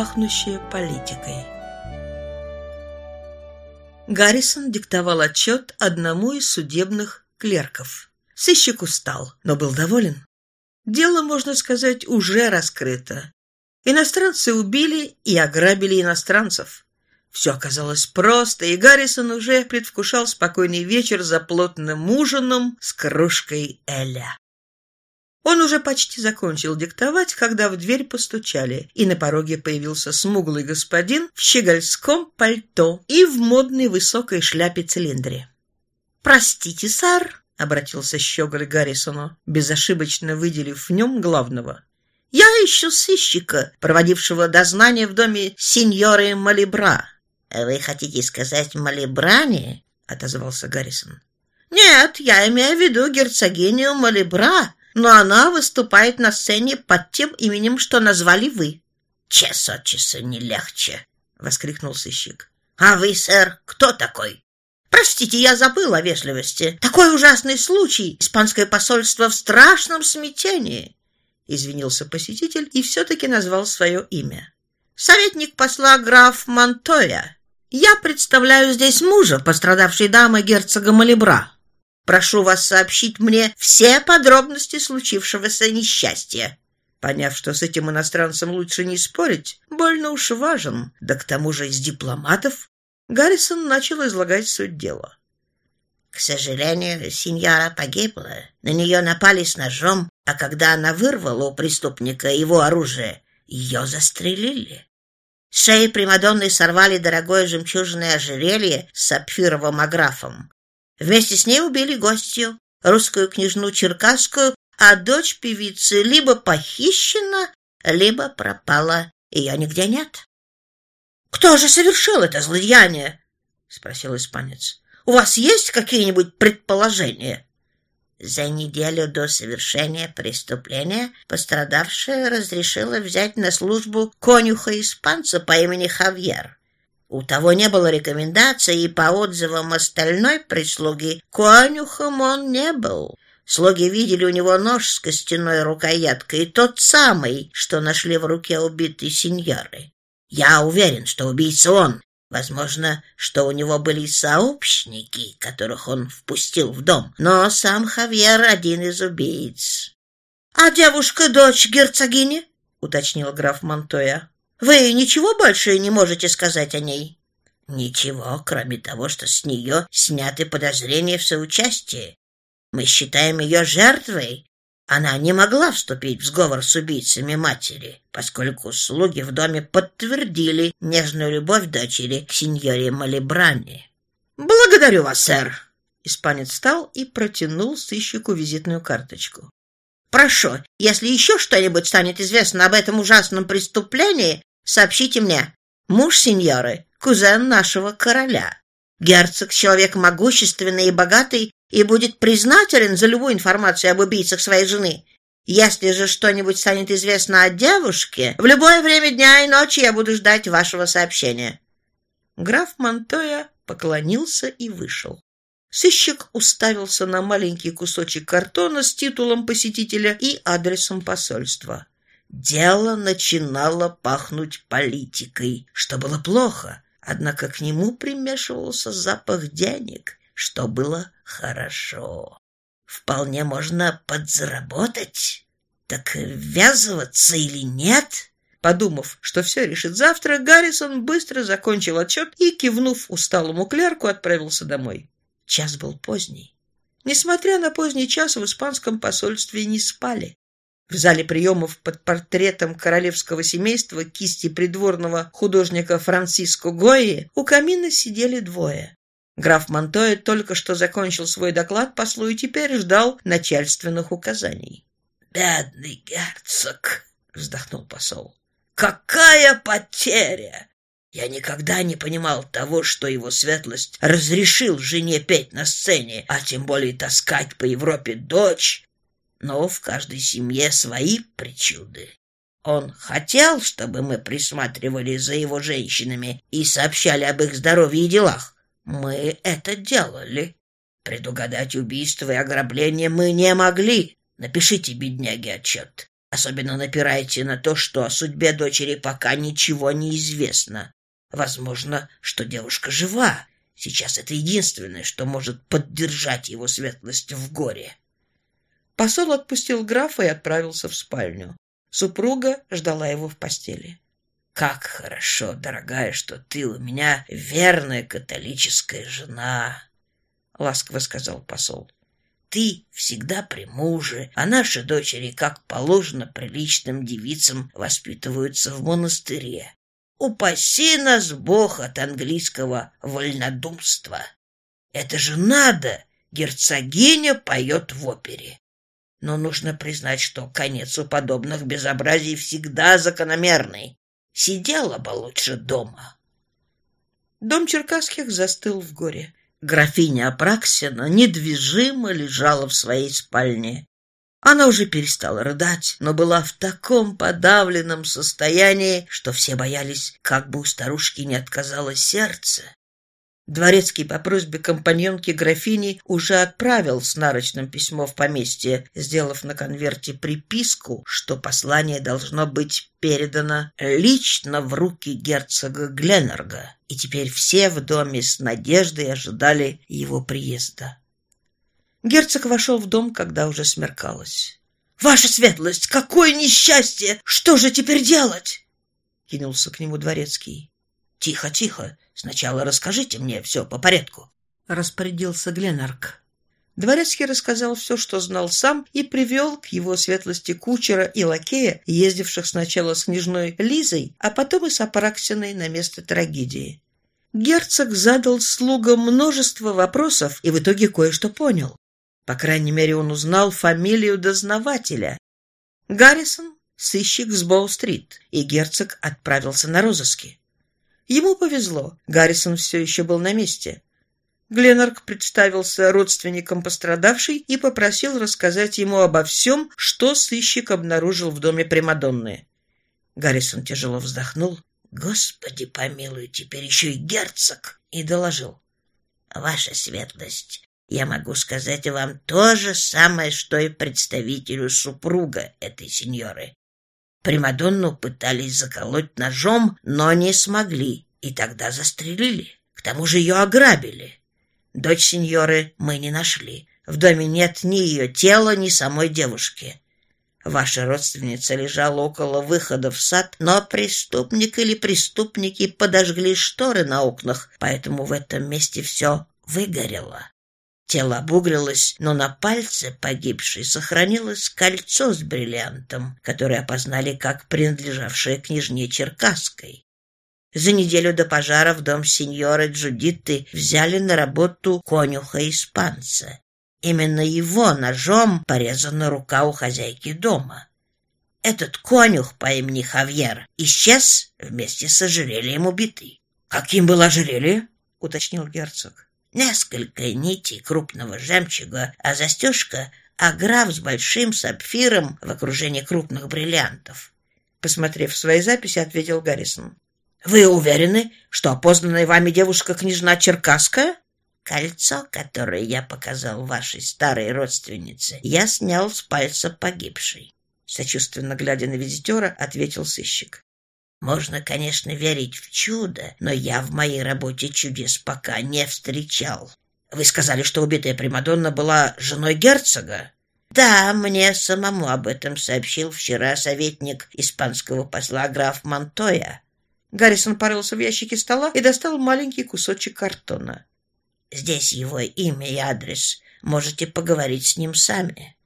пахнущее политикой. Гаррисон диктовал отчет одному из судебных клерков. Сыщик устал, но был доволен. Дело, можно сказать, уже раскрыто. Иностранцы убили и ограбили иностранцев. Все оказалось просто, и Гаррисон уже предвкушал спокойный вечер за плотным ужином с кружкой Эля. Он уже почти закончил диктовать, когда в дверь постучали, и на пороге появился смуглый господин в щегольском пальто и в модной высокой шляпе-цилиндре. «Простите, сэр», — обратился щеголь Гаррисону, безошибочно выделив в нем главного. «Я ищу сыщика, проводившего дознание в доме сеньоры Малибра». «Вы хотите сказать Малибране?» — отозвался Гаррисон. «Нет, я имею в виду герцогиню Малибра, но она выступает на сцене под тем именем, что назвали вы. Час от часа не легче, — воскликнул сыщик. А вы, сэр, кто такой? Простите, я забыл о вежливости. Такой ужасный случай. Испанское посольство в страшном смятении. Извинился посетитель и все-таки назвал свое имя. Советник посла граф Монтоя. Я представляю здесь мужа пострадавшей дамы герцога Малибра. Прошу вас сообщить мне все подробности случившегося несчастья». Поняв, что с этим иностранцем лучше не спорить, больно уж важен, да к тому же из дипломатов, Гаррисон начал излагать суть дела. К сожалению, сеньора погибла. На нее напали с ножом, а когда она вырвала у преступника его оружие, ее застрелили. С шеи Примадонны сорвали дорогое жемчужное ожерелье с сапфировым аграфом. Вместе с ней убили гостью, русскую княжну Черкасскую, а дочь певицы либо похищена, либо пропала. Ее нигде нет. — Кто же совершил это злодеяние? — спросил испанец. — У вас есть какие-нибудь предположения? За неделю до совершения преступления пострадавшая разрешила взять на службу конюха-испанца по имени Хавьер. У того не было рекомендаций, и по отзывам остальной прислуги конюхом он не был. Слуги видели у него нож с костяной рукояткой, тот самый, что нашли в руке убитой сеньоры. Я уверен, что убийца он. Возможно, что у него были сообщники, которых он впустил в дом, но сам Хавьер один из убийц. — А девушка — дочь герцогини? — уточнил граф Монтоя. Вы ничего больше не можете сказать о ней? Ничего, кроме того, что с нее сняты подозрения в соучастии. Мы считаем ее жертвой. Она не могла вступить в сговор с убийцами матери, поскольку слуги в доме подтвердили нежную любовь дочери к сеньоре Малибрани. «Благодарю вас, сэр!» Испанец встал и протянул сыщику визитную карточку. «Прошу, если еще что-нибудь станет известно об этом ужасном преступлении, Сообщите мне, муж сеньоры, кузен нашего короля. Герцог — человек могущественный и богатый и будет признателен за любую информацию об убийцах своей жены. Если же что-нибудь станет известно о девушке, в любое время дня и ночи я буду ждать вашего сообщения». Граф Монтоя поклонился и вышел. Сыщик уставился на маленький кусочек картона с титулом посетителя и адресом посольства. Дело начинало пахнуть политикой, что было плохо, однако к нему примешивался запах денег, что было хорошо. Вполне можно подзаработать. Так ввязываться или нет? Подумав, что все решит завтра, Гаррисон быстро закончил отчет и, кивнув усталому клерку, отправился домой. Час был поздний. Несмотря на поздний час, в испанском посольстве не спали. В зале приемов под портретом королевского семейства кисти придворного художника Франциско Гойи у камина сидели двое. Граф Монтоя только что закончил свой доклад послу и теперь ждал начальственных указаний. «Бедный герцог!» — вздохнул посол. «Какая потеря! Я никогда не понимал того, что его светлость разрешил жене петь на сцене, а тем более таскать по Европе дочь, но в каждой семье свои причуды. Он хотел, чтобы мы присматривали за его женщинами и сообщали об их здоровье и делах. Мы это делали. Предугадать убийство и ограбление мы не могли. Напишите, бедняги, отчет. Особенно напирайте на то, что о судьбе дочери пока ничего не известно. Возможно, что девушка жива. Сейчас это единственное, что может поддержать его светлость в горе. Посол отпустил графа и отправился в спальню. Супруга ждала его в постели. «Как хорошо, дорогая, что ты у меня верная католическая жена!» — ласково сказал посол. «Ты всегда при муже, а наши дочери, как положено приличным девицам, воспитываются в монастыре. Упаси нас Бог от английского вольнодумства! Это же надо! Герцогиня поет в опере!» Но нужно признать, что конец у подобных безобразий всегда закономерный. Сидела бы лучше дома. Дом Черкасских застыл в горе. Графиня Апраксина недвижимо лежала в своей спальне. Она уже перестала рыдать, но была в таком подавленном состоянии, что все боялись, как бы у старушки не отказало сердце. Дворецкий по просьбе компаньонки графини уже отправил с нарочным письмо в поместье, сделав на конверте приписку, что послание должно быть передано лично в руки герцога Гленнерга, и теперь все в доме с надеждой ожидали его приезда. Герцог вошел в дом, когда уже смеркалось. «Ваша светлость, какое несчастье! Что же теперь делать?» Кинулся к нему дворецкий. «Тихо, тихо! Сначала расскажите мне все по порядку», — распорядился Гленарк. Дворецкий рассказал все, что знал сам, и привел к его светлости кучера и лакея, ездивших сначала с княжной Лизой, а потом и с Апраксиной на место трагедии. Герцог задал слугам множество вопросов и в итоге кое-что понял. По крайней мере, он узнал фамилию дознавателя. Гаррисон — сыщик с Боу-стрит, и герцог отправился на розыски. Ему повезло, Гаррисон все еще был на месте. Гленнерк представился родственником пострадавшей и попросил рассказать ему обо всем, что сыщик обнаружил в доме Примадонны. Гаррисон тяжело вздохнул. «Господи помилуй, теперь еще и герцог!» и доложил. «Ваша светлость, я могу сказать вам то же самое, что и представителю супруга этой сеньоры. Примадонну пытались заколоть ножом, но не смогли, и тогда застрелили. К тому же ее ограбили. Дочь сеньоры мы не нашли. В доме нет ни ее тела, ни самой девушки. Ваша родственница лежала около выхода в сад, но преступник или преступники подожгли шторы на окнах, поэтому в этом месте все выгорело. Тело обуглилось, но на пальце погибшей сохранилось кольцо с бриллиантом, которое опознали как принадлежавшее княжне Черкасской. За неделю до пожара в дом сеньоры Джудиты взяли на работу конюха-испанца. Именно его ножом порезана рука у хозяйки дома. Этот конюх по имени Хавьер исчез вместе с ожерельем убитый. «Каким было ожерелье?» — уточнил герцог. Несколько нитей крупного жемчуга, а застежка — аграф с большим сапфиром в окружении крупных бриллиантов. Посмотрев свои записи, ответил Гаррисон. «Вы уверены, что опознанная вами девушка княжна Черкасская?» «Кольцо, которое я показал вашей старой родственнице, я снял с пальца погибшей». Сочувственно глядя на визитера, ответил сыщик. Можно, конечно, верить в чудо, но я в моей работе чудес пока не встречал. Вы сказали, что убитая Примадонна была женой герцога? Да, мне самому об этом сообщил вчера советник испанского посла граф Монтоя. Гаррисон порылся в ящике стола и достал маленький кусочек картона. Здесь его имя и адрес. Можете поговорить с ним сами.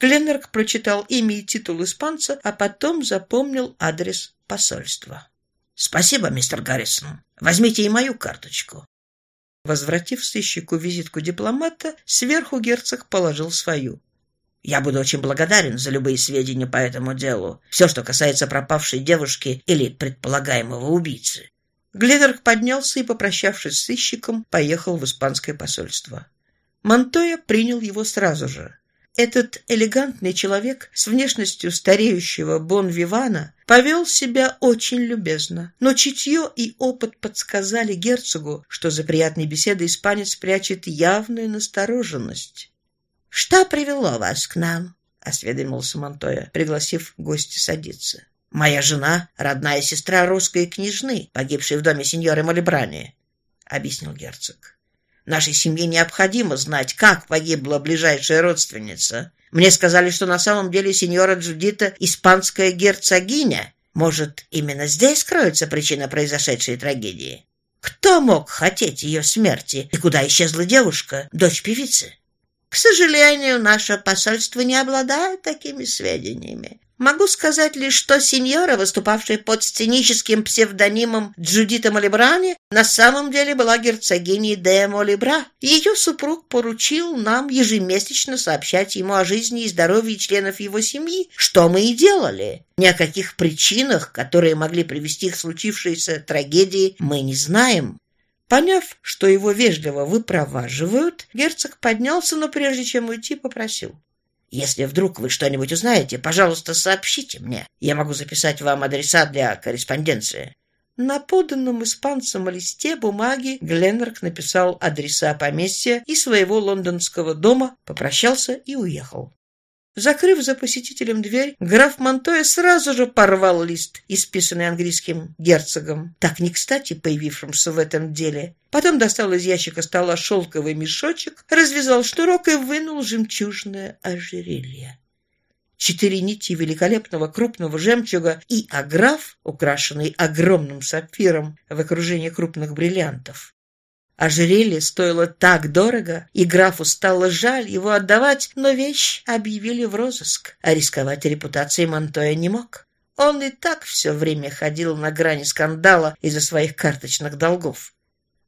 Гленнерк прочитал имя и титул испанца, а потом запомнил адрес посольства. «Спасибо, мистер Гаррисон. Возьмите и мою карточку». Возвратив сыщику визитку дипломата, сверху герцог положил свою. «Я буду очень благодарен за любые сведения по этому делу. Все, что касается пропавшей девушки или предполагаемого убийцы». Гледерк поднялся и, попрощавшись с сыщиком, поехал в испанское посольство. Монтоя принял его сразу же. Этот элегантный человек с внешностью стареющего бон-вивана повел себя очень любезно, но чутье и опыт подсказали герцогу, что за приятной беседой испанец прячет явную настороженность. «Что привело вас к нам?» — осведомился Монтоя, пригласив гостя садиться. «Моя жена — родная сестра русской княжны, погибшей в доме сеньоры Малибрани», — объяснил герцог. «Нашей семье необходимо знать, как погибла ближайшая родственница. Мне сказали, что на самом деле сеньора Джудита — испанская герцогиня. Может, именно здесь кроется причина произошедшей трагедии? Кто мог хотеть ее смерти? И куда исчезла девушка, дочь певицы?» К сожалению, наше посольство не обладает такими сведениями. Могу сказать лишь, что сеньора, выступавшая под сценическим псевдонимом Джудита Малибрани, на самом деле была герцогиней де Молибра. Ее супруг поручил нам ежемесячно сообщать ему о жизни и здоровье членов его семьи, что мы и делали. Ни о каких причинах, которые могли привести к случившейся трагедии, мы не знаем. Поняв, что его вежливо выпроваживают, герцог поднялся, но прежде чем уйти, попросил. «Если вдруг вы что-нибудь узнаете, пожалуйста, сообщите мне. Я могу записать вам адреса для корреспонденции». На поданном испанцам листе бумаги Гленнерк написал адреса поместья и своего лондонского дома, попрощался и уехал. Закрыв за посетителем дверь, граф Монтоя сразу же порвал лист, исписанный английским герцогом, так не кстати появившимся в этом деле. Потом достал из ящика стола шелковый мешочек, развязал шнурок и вынул жемчужное ожерелье. Четыре нити великолепного крупного жемчуга и аграф, украшенный огромным сапфиром в окружении крупных бриллиантов. Ожерелье стоило так дорого, и графу стало жаль его отдавать, но вещь объявили в розыск, а рисковать репутацией Монтоя не мог. Он и так все время ходил на грани скандала из-за своих карточных долгов.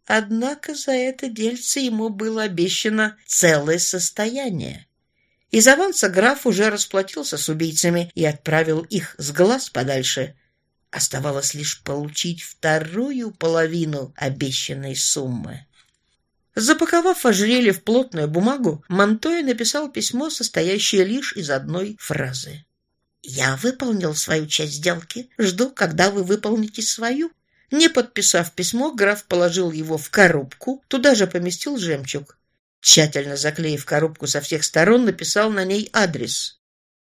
Однако за это дельце ему было обещано целое состояние. Из аванса граф уже расплатился с убийцами и отправил их с глаз подальше – Оставалось лишь получить вторую половину обещанной суммы. Запаковав ожерелье в плотную бумагу, Монтоя написал письмо, состоящее лишь из одной фразы. «Я выполнил свою часть сделки. Жду, когда вы выполните свою». Не подписав письмо, граф положил его в коробку, туда же поместил жемчуг. Тщательно заклеив коробку со всех сторон, написал на ней адрес.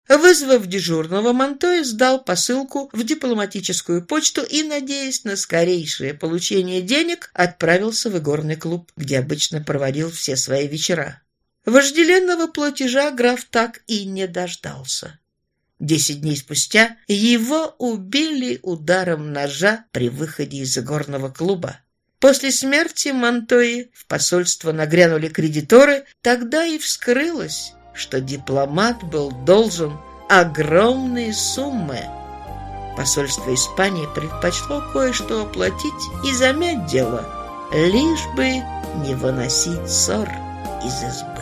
Вызвав дежурного, Монтоя сдал посылку в дипломатическую почту и, надеясь на скорейшее получение денег, отправился в игорный клуб, где обычно проводил все свои вечера. Вожделенного платежа граф так и не дождался. Десять дней спустя его убили ударом ножа при выходе из игорного клуба. После смерти Монтои в посольство нагрянули кредиторы, тогда и вскрылось, что дипломат был должен огромные суммы. Посольство Испании предпочло кое-что оплатить и замять дело, лишь бы не выносить ссор из избы.